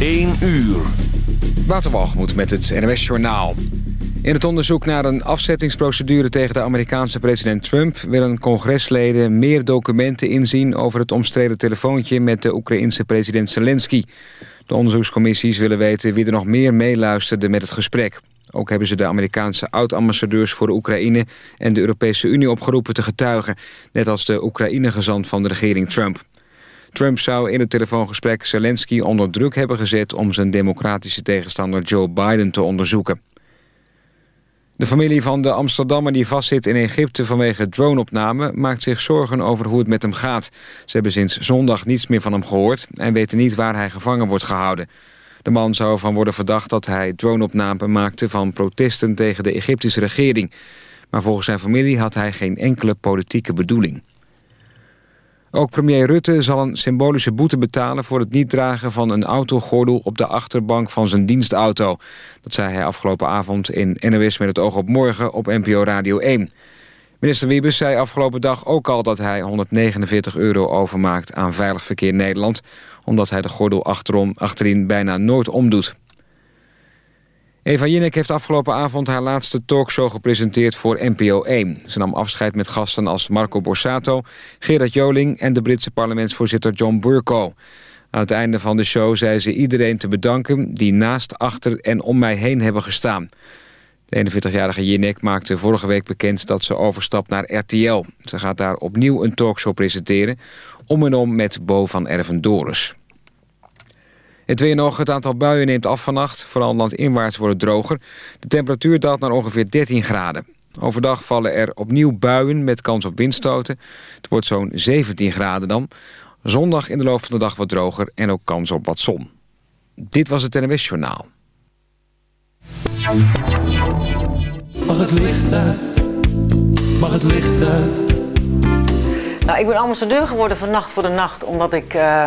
1 uur. Waterwalgemoed met het NWS Journaal. In het onderzoek naar een afzettingsprocedure tegen de Amerikaanse president Trump... willen congresleden meer documenten inzien over het omstreden telefoontje... met de Oekraïense president Zelensky. De onderzoekscommissies willen weten wie er nog meer meeluisterde met het gesprek. Ook hebben ze de Amerikaanse oud-ambassadeurs voor de Oekraïne... en de Europese Unie opgeroepen te getuigen... net als de Oekraïne-gezant van de regering Trump. Trump zou in het telefoongesprek Zelensky onder druk hebben gezet... om zijn democratische tegenstander Joe Biden te onderzoeken. De familie van de Amsterdammer die vastzit in Egypte vanwege droneopname... maakt zich zorgen over hoe het met hem gaat. Ze hebben sinds zondag niets meer van hem gehoord... en weten niet waar hij gevangen wordt gehouden. De man zou ervan worden verdacht dat hij droneopname maakte... van protesten tegen de Egyptische regering. Maar volgens zijn familie had hij geen enkele politieke bedoeling. Ook premier Rutte zal een symbolische boete betalen... voor het niet dragen van een autogordel op de achterbank van zijn dienstauto. Dat zei hij afgelopen avond in NOS met het oog op morgen op NPO Radio 1. Minister Wiebes zei afgelopen dag ook al dat hij 149 euro overmaakt aan Veilig Verkeer Nederland... omdat hij de gordel achterom, achterin bijna nooit omdoet. Eva Jinek heeft afgelopen avond haar laatste talkshow gepresenteerd voor NPO 1. Ze nam afscheid met gasten als Marco Borsato, Gerard Joling en de Britse parlementsvoorzitter John Burko. Aan het einde van de show zei ze iedereen te bedanken die naast, achter en om mij heen hebben gestaan. De 41-jarige Jinek maakte vorige week bekend dat ze overstapt naar RTL. Ze gaat daar opnieuw een talkshow presenteren, om en om met Bo van Ervendoris. Het weer nog, het aantal buien neemt af vannacht. Vooral landinwaarts wordt het droger. De temperatuur daalt naar ongeveer 13 graden. Overdag vallen er opnieuw buien met kans op windstoten. Het wordt zo'n 17 graden dan. Zondag in de loop van de dag wat droger en ook kans op wat zon. Dit was het NWS Journaal. Mag het licht uit? Mag het licht uit? Nou, ik ben ambassadeur geworden van Nacht voor de Nacht, omdat ik... Uh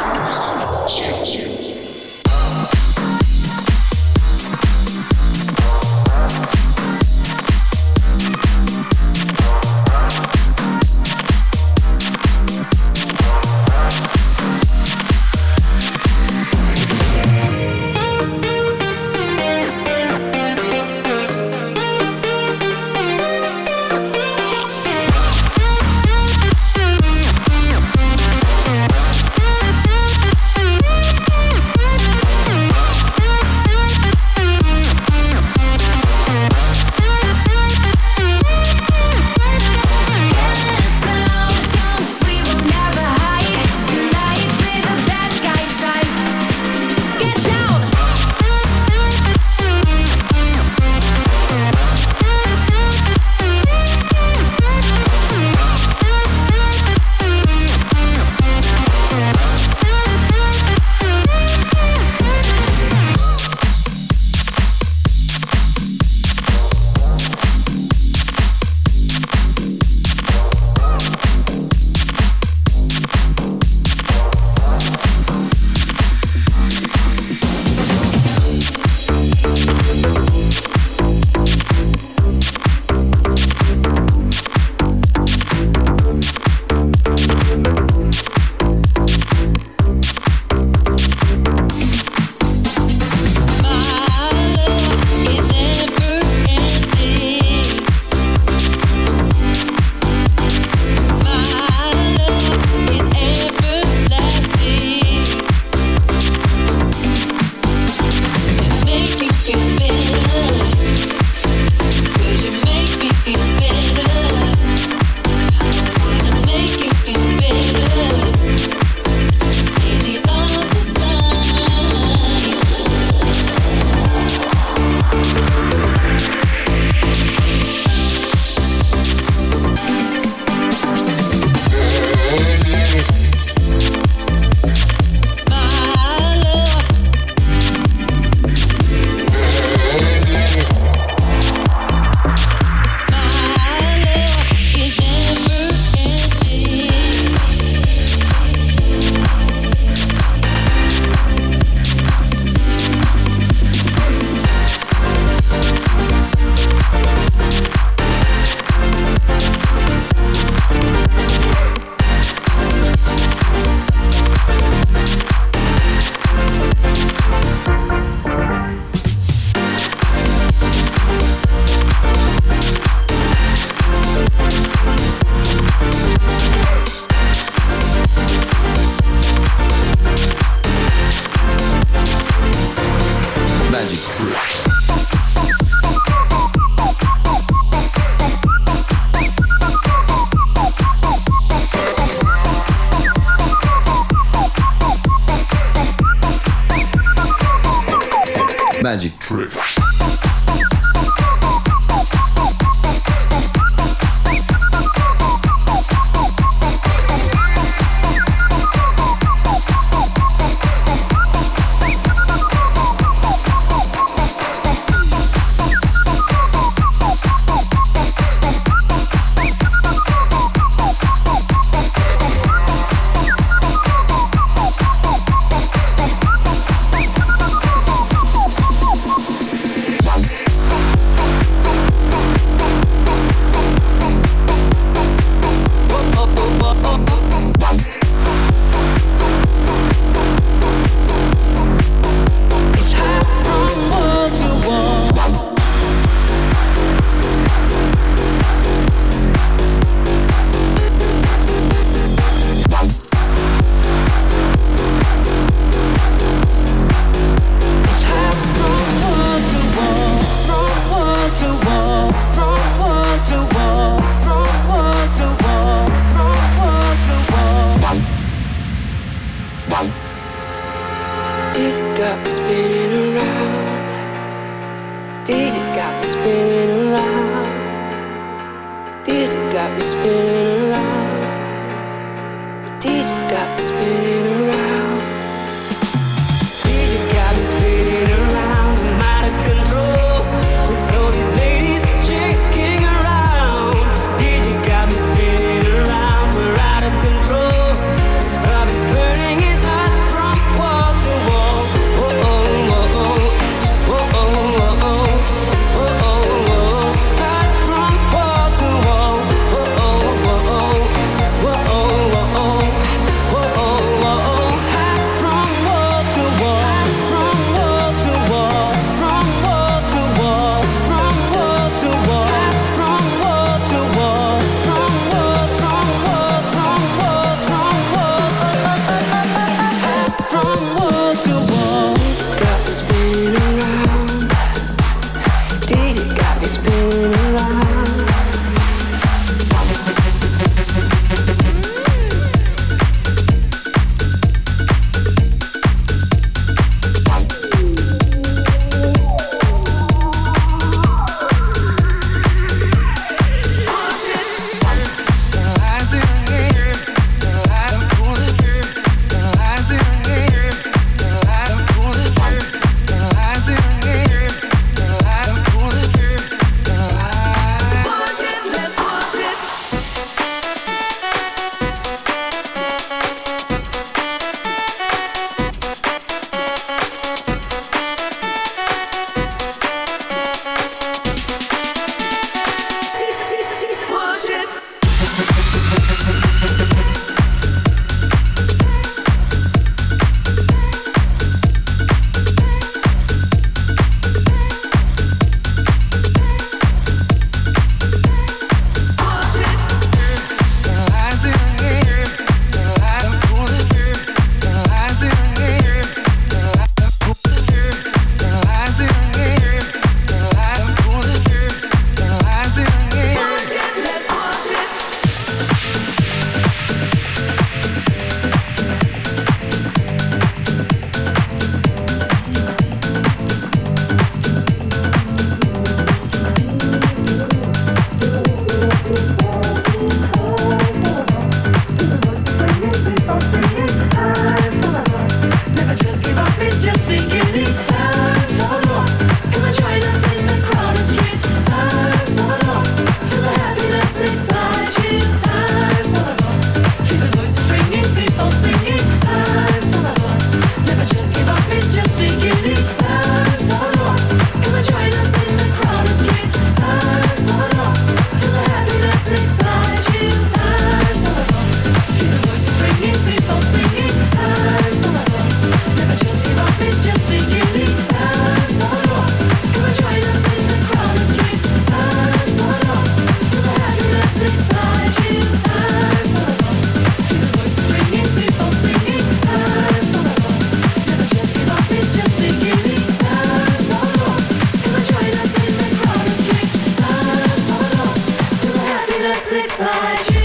the six side.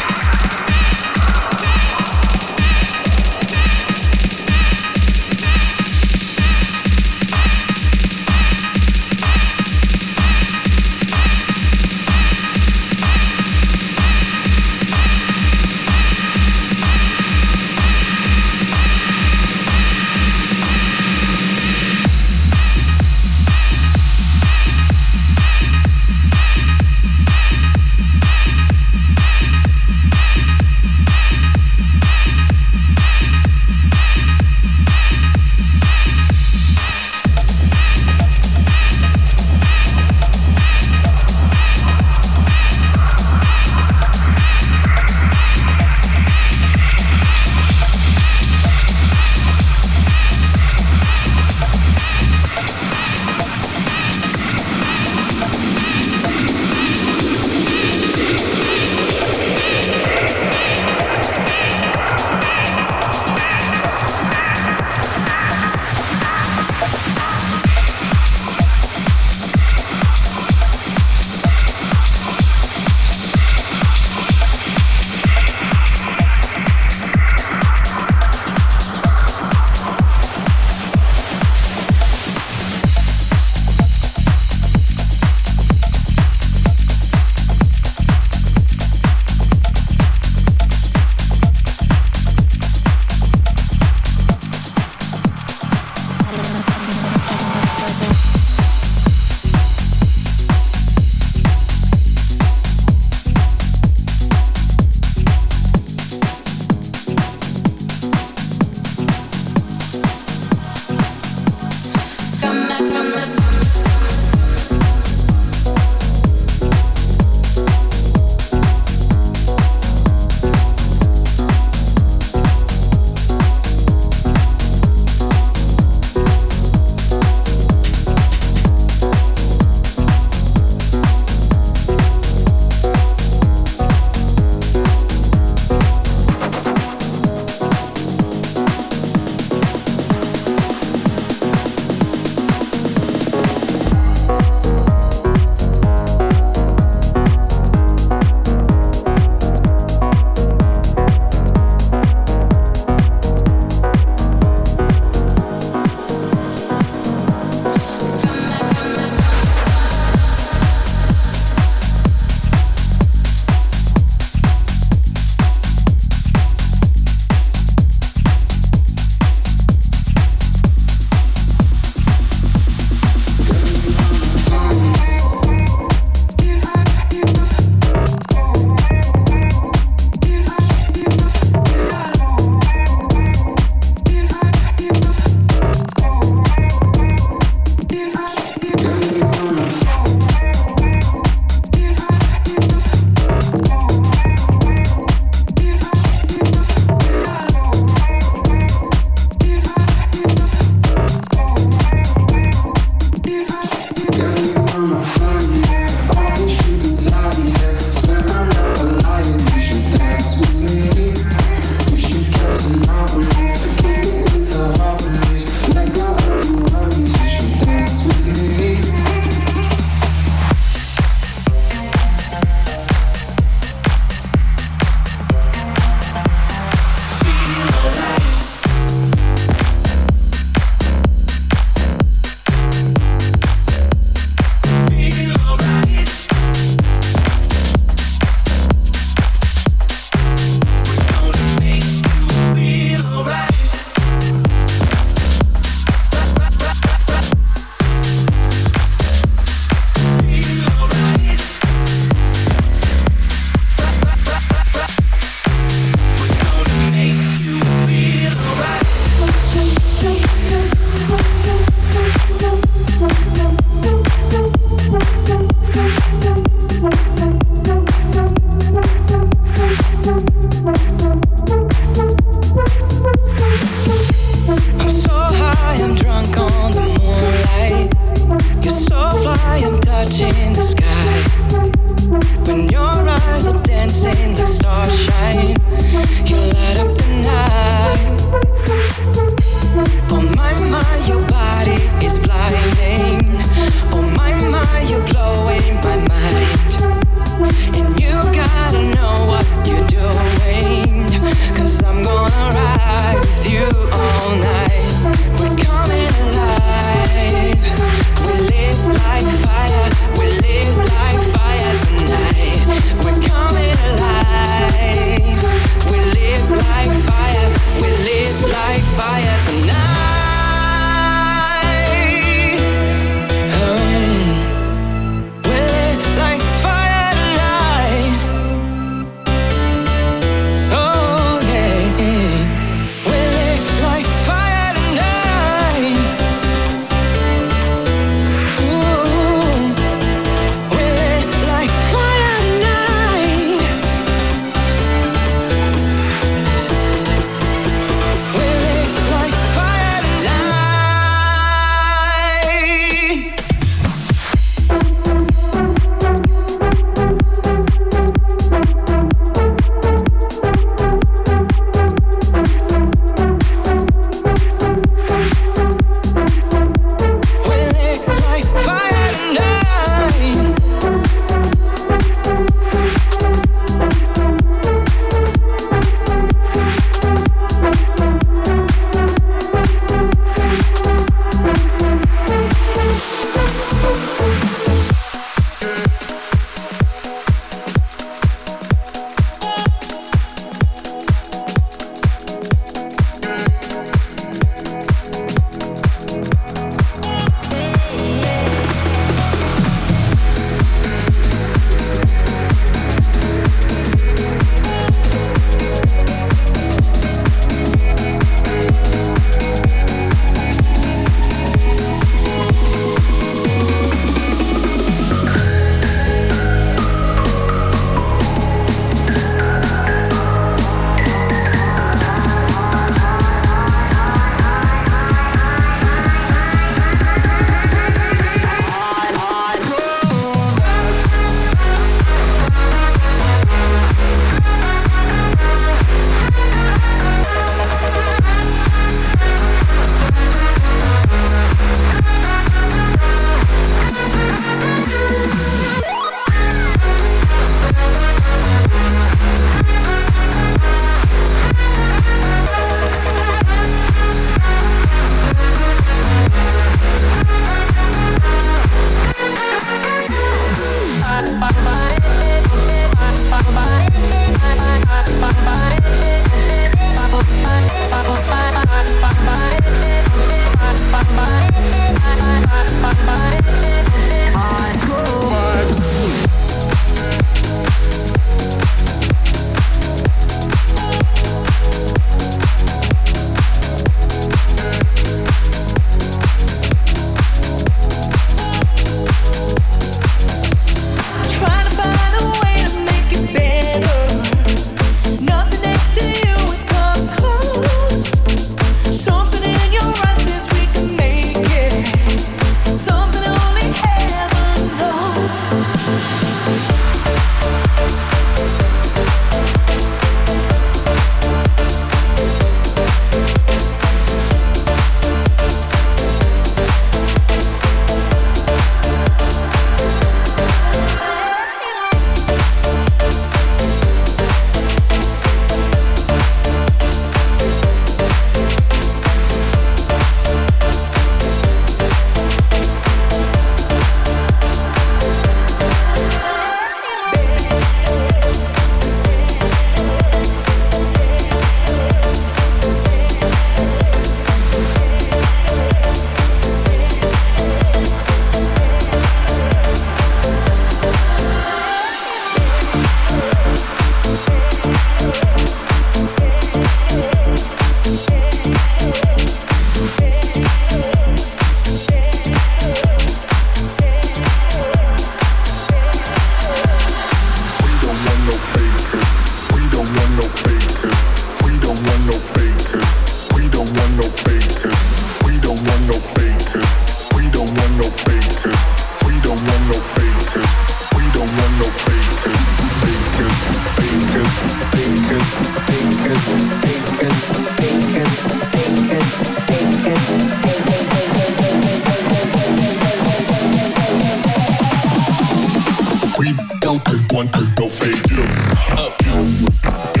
Up,